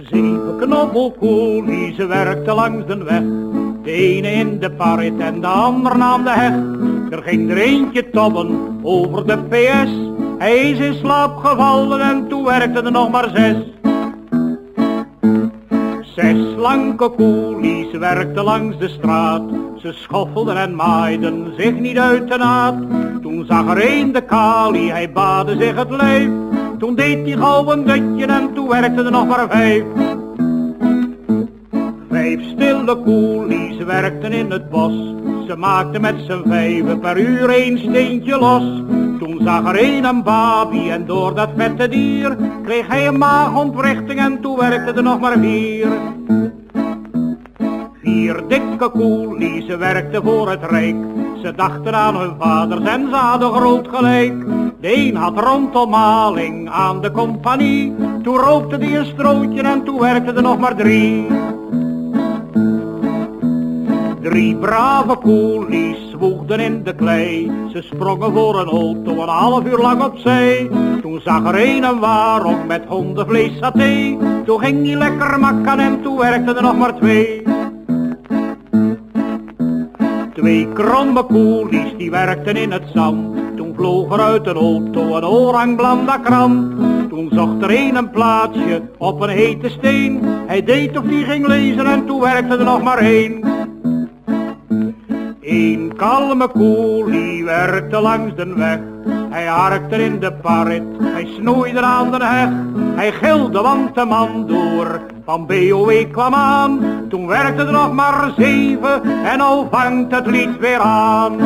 Zeven knobbelkoelies werkten langs de weg. De ene in de parit en de ander aan de heg. Er ging er eentje tobben over de PS. Hij is in slaap gevallen en toen werkten er nog maar zes. Zes slanke koelies werkten langs de straat. Ze schoffelden en maaiden zich niet uit de naad. Toen zag er een de kali, hij baadde zich het lijf. Toen deed hij gauw een dutje en toen werkten er nog maar vijf. Vijf stille koelies werkten in het bos. Ze maakten met z'n vijven per uur één steentje los. Toen zag er een een baby en door dat vette dier kreeg hij een maagontwrichting en toen werkte er nog maar vier. Vier dikke koelies werkten voor het rijk. Ze dachten aan hun vaders en ze groot gelijk. De een had rondom aan de compagnie. Toen rookte die een strootje en toen werkte er nog maar drie. Drie brave koelies zwoegden in de klei. Ze sprongen voor een auto een half uur lang opzij. Toen zag er een een waarop met hondenvlees saté. Toen ging hij lekker makken en toen werkten er nog maar twee. Twee kromme koelies die werkten in het zand. Vloog er uit een auto een orangblanda krant. Toen zocht er een een plaatsje op een hete steen. Hij deed of die ging lezen en toen werkte er nog maar één. Een kalme koelie werkte langs de weg. Hij harkte in de parit, hij snoeide aan de heg. Hij gilde want de man door van BOE kwam aan. Toen werkte er nog maar zeven en al vangt het lied weer aan.